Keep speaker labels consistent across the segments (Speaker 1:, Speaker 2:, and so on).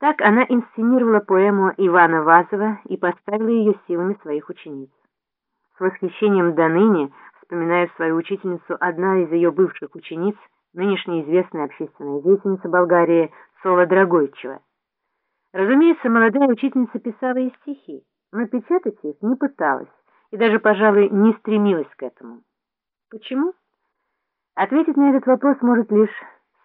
Speaker 1: Так она инсценировала поэму Ивана Вазова и поставила ее силами своих учениц. С восхищением до ныне вспоминает свою учительницу одна из ее бывших учениц, нынешняя известная общественная деятельница Болгарии Сола Драгойчева. Разумеется, молодая учительница писала и стихи, но печатать их не пыталась и даже, пожалуй, не стремилась к этому. Почему? Ответить на этот вопрос может лишь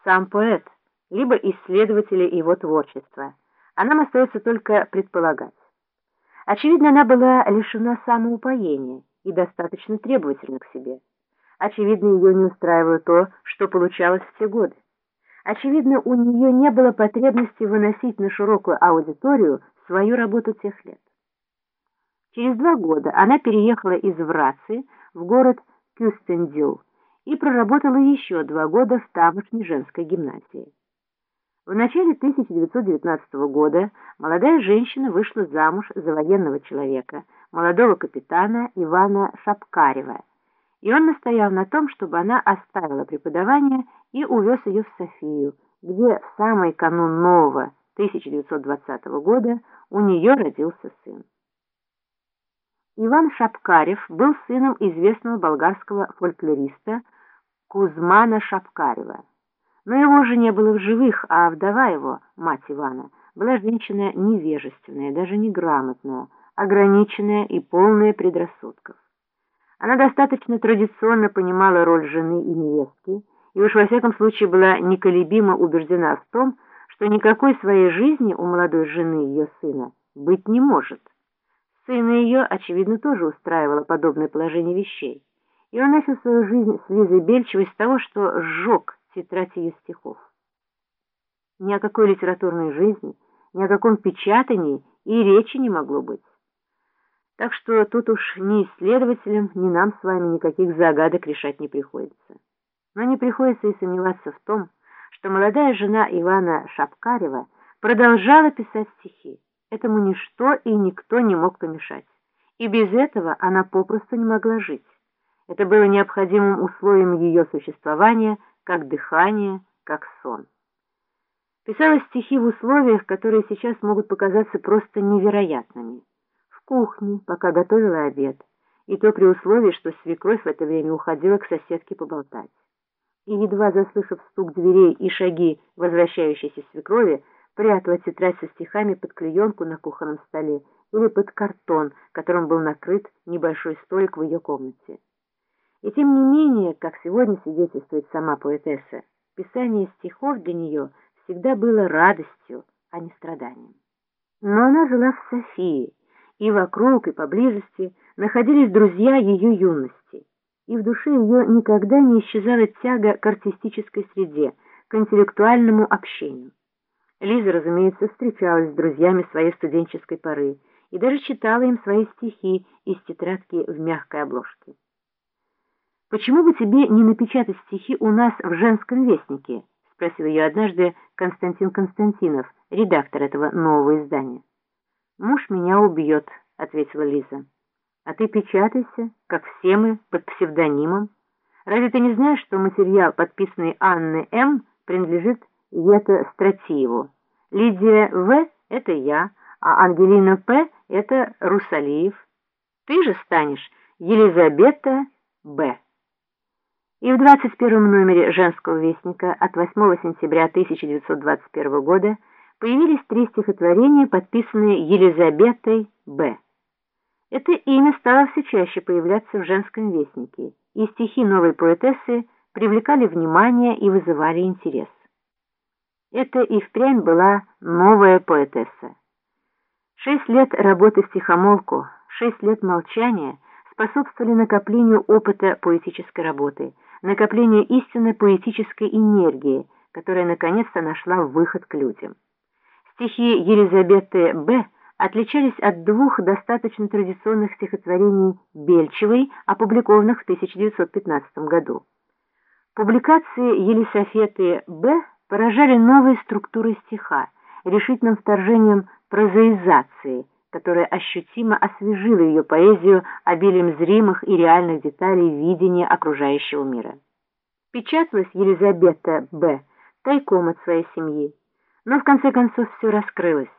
Speaker 1: сам поэт, либо исследователи его творчества, а нам остается только предполагать. Очевидно, она была лишена самоупоения и достаточно требовательна к себе. Очевидно, ее не устраивало то, что получалось в те годы. Очевидно, у нее не было потребности выносить на широкую аудиторию свою работу тех лет. Через два года она переехала из Врации в город Кюстендил и проработала еще два года в тамошней женской гимназии. В начале 1919 года молодая женщина вышла замуж за военного человека, молодого капитана Ивана Шапкарева, и он настоял на том, чтобы она оставила преподавание и увез ее в Софию, где в самый канун нового 1920 года у нее родился сын. Иван Шапкарев был сыном известного болгарского фольклориста Кузмана Шапкарева. Но его уже не было в живых, а вдова его, мать Ивана, была женщина невежественная, даже неграмотная, ограниченная и полная предрассудков. Она достаточно традиционно понимала роль жены и невестки, и уж во всяком случае была неколебимо убеждена в том, что никакой своей жизни у молодой жены ее сына быть не может. Сына ее, очевидно, тоже устраивало подобное положение вещей, и он начал свою жизнь с Лизой Бельчевой с того, что сжег тетрадь ее стихов. Ни о какой литературной жизни, ни о каком печатании и речи не могло быть. Так что тут уж ни исследователям, ни нам с вами никаких загадок решать не приходится. Но не приходится и сомневаться в том, что молодая жена Ивана Шапкарева продолжала писать стихи. Этому ничто и никто не мог помешать. И без этого она попросту не могла жить. Это было необходимым условием ее существования – как дыхание, как сон. Писала стихи в условиях, которые сейчас могут показаться просто невероятными. В кухне, пока готовила обед, и то при условии, что свекровь в это время уходила к соседке поболтать. И, едва заслышав стук дверей и шаги возвращающейся свекрови, прятала тетрадь со стихами под клеенку на кухонном столе или под картон, которым был накрыт небольшой столик в ее комнате. И тем не менее, как сегодня свидетельствует сама поэтесса, писание стихов для нее всегда было радостью, а не страданием. Но она жила в Софии, и вокруг, и поблизости находились друзья ее юности, и в душе ее никогда не исчезала тяга к артистической среде, к интеллектуальному общению. Лиза, разумеется, встречалась с друзьями своей студенческой поры и даже читала им свои стихи из тетрадки в мягкой обложке. «Почему бы тебе не напечатать стихи у нас в женском вестнике?» — спросил ее однажды Константин Константинов, редактор этого нового издания. «Муж меня убьет», — ответила Лиза. «А ты печатайся, как все мы, под псевдонимом. Разве ты не знаешь, что материал, подписанный Анны М., принадлежит Ета Стратиеву? Лидия В. — это я, а Ангелина П. — это Русалиев. Ты же станешь Елизабета Б. И в 21 номере «Женского вестника» от 8 сентября 1921 года появились три стихотворения, подписанные Елизаветой Б. Это имя стало все чаще появляться в «Женском вестнике», и стихи новой поэтессы привлекали внимание и вызывали интерес. Это и впрямь была новая поэтесса. Шесть лет работы в стихомолку, шесть лет молчания способствовали накоплению опыта поэтической работы – накопление истинной поэтической энергии, которая наконец-то нашла выход к людям. Стихи Елизаветы Б. отличались от двух достаточно традиционных стихотворений Бельчевой, опубликованных в 1915 году. Публикации Елисофеты Б. поражали новой структурой стиха, решительным вторжением прозаизации – которая ощутимо освежила ее поэзию обилием зримых и реальных деталей видения окружающего мира. Печаталась Елизавета Б. тайком от своей семьи, Но в конце концов все раскрылось.